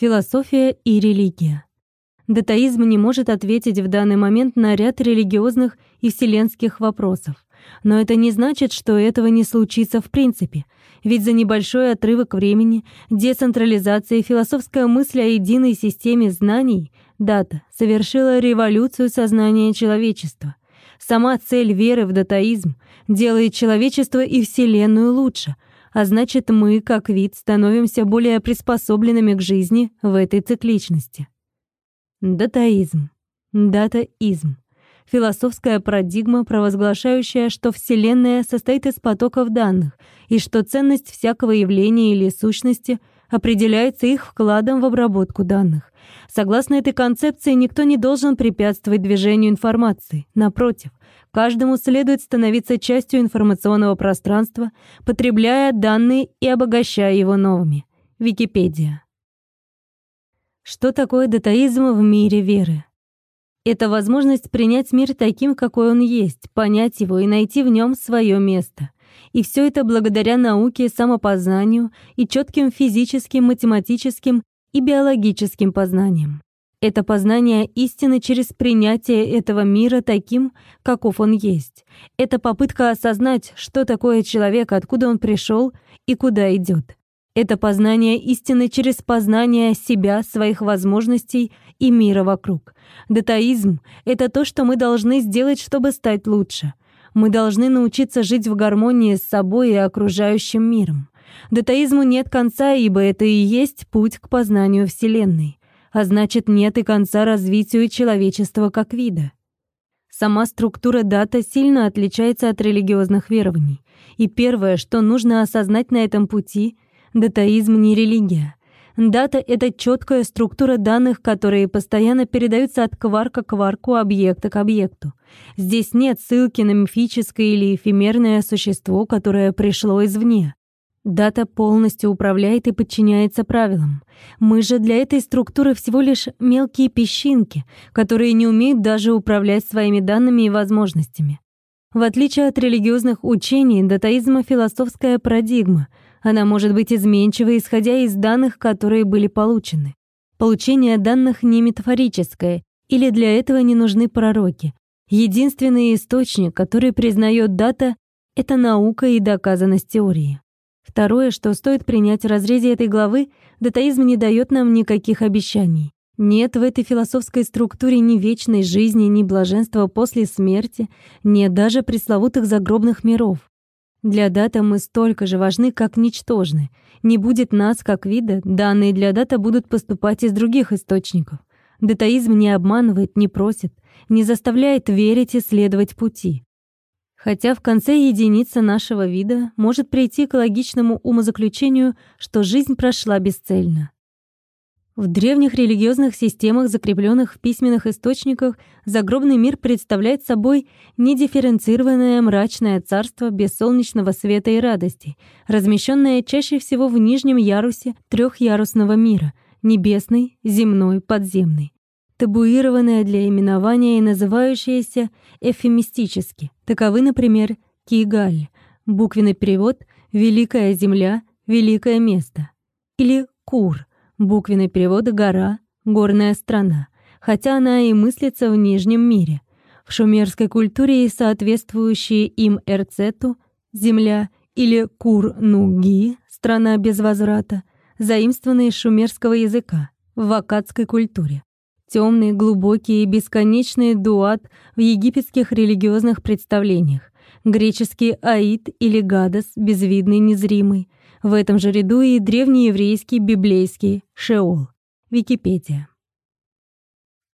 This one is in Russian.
Философия и религия. Датаизм не может ответить в данный момент на ряд религиозных и вселенских вопросов. Но это не значит, что этого не случится в принципе. Ведь за небольшой отрывок времени децентрализация и философская мысль о единой системе знаний дата совершила революцию сознания человечества. Сама цель веры в датаизм делает человечество и Вселенную лучше, а значит мы, как вид, становимся более приспособленными к жизни в этой цикличности. Датаизм. Датаизм философская парадигма, провозглашающая, что Вселенная состоит из потоков данных и что ценность всякого явления или сущности определяется их вкладом в обработку данных. Согласно этой концепции, никто не должен препятствовать движению информации. Напротив, каждому следует становиться частью информационного пространства, потребляя данные и обогащая его новыми. Википедия. Что такое датаизм в мире веры? Это возможность принять мир таким, какой он есть, понять его и найти в нем свое место. И все это благодаря науке, самопознанию и четким физическим, математическим и биологическим познаниям. Это познание истины через принятие этого мира таким, каков он есть. Это попытка осознать, что такое человек, откуда он пришел и куда идет. Это познание истины через познание себя, своих возможностей и мира вокруг. Датаизм — это то, что мы должны сделать, чтобы стать лучше. Мы должны научиться жить в гармонии с собой и окружающим миром. Датаизму нет конца, ибо это и есть путь к познанию Вселенной. А значит, нет и конца развитию человечества как вида. Сама структура дата сильно отличается от религиозных верований. И первое, что нужно осознать на этом пути — датаизм не религия. Дата — это четкая структура данных, которые постоянно передаются от кварка к кварку, объекта к объекту. Здесь нет ссылки на мифическое или эфемерное существо, которое пришло извне. Дата полностью управляет и подчиняется правилам. Мы же для этой структуры всего лишь мелкие песчинки, которые не умеют даже управлять своими данными и возможностями. В отличие от религиозных учений, датаизма — философская парадигма — она может быть изменчива, исходя из данных, которые были получены. Получение данных не метафорическое, или для этого не нужны пророки. Единственный источник, который признает дата, это наука и доказанность теории. Второе, что стоит принять в разрезе этой главы, датаизм не дает нам никаких обещаний. Нет в этой философской структуре ни вечной жизни, ни блаженства после смерти, нет даже пресловутых загробных миров. Для дата мы столько же важны, как ничтожны. Не будет нас как вида, данные для дата будут поступать из других источников. Датаизм не обманывает, не просит, не заставляет верить и следовать пути. Хотя в конце единица нашего вида может прийти к логичному умозаключению, что жизнь прошла бесцельно. В древних религиозных системах, закрепленных в письменных источниках, загробный мир представляет собой недифференцированное мрачное царство без солнечного света и радости, размещенное чаще всего в нижнем ярусе трехярусного мира — небесный, земной, подземный табуированное для именования и называющееся эфемистически. Таковы, например, Кигаль, буквенный перевод «Великая земля», «Великое место» или Кур, Буквенный перевод «гора», «горная страна», хотя она и мыслится в Нижнем мире. В шумерской культуре и соответствующие им Эрцету, земля или Кур-Нуги, страна без возврата, заимствованные из шумерского языка, в акадской культуре. Темный, глубокий и бесконечный дуат в египетских религиозных представлениях. Греческий аид или гадос, безвидный, незримый, в этом же ряду и древнееврейский библейский Шеол. Википедия.